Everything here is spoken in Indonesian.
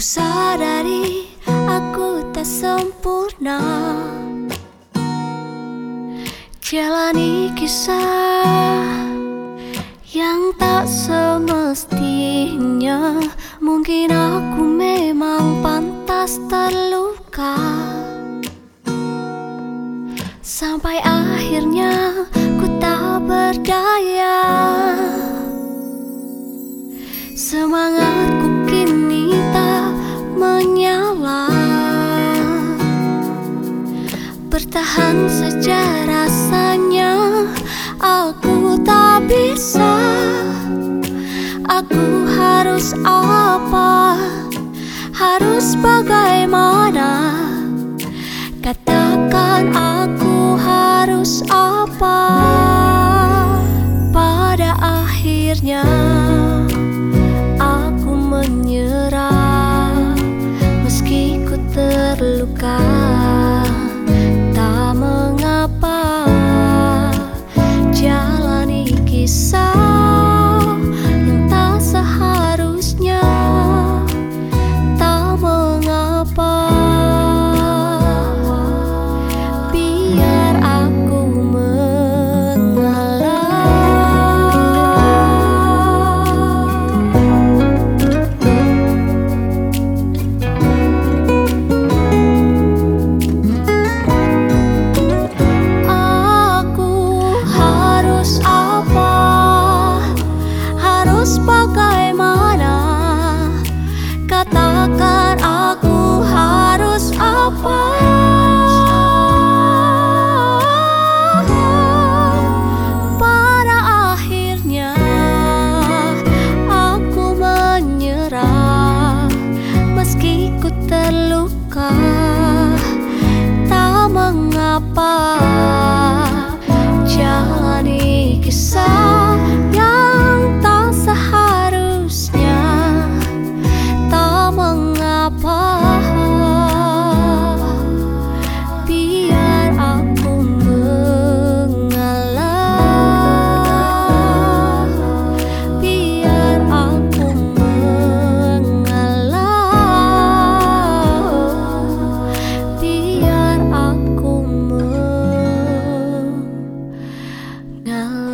Ku sadari aku tak sempurna. Jalani kisah yang tak semestinya. Mungkin aku memang pantas terluka. Sampai akhirnya ku tak berdaya. Semangatku Bertahan saja rasanya. Aku tak bisa. Aku harus apa? Harus bagaimana? Katakan aku harus apa? Pada akhirnya Aku menyerah. Meski ku terluka now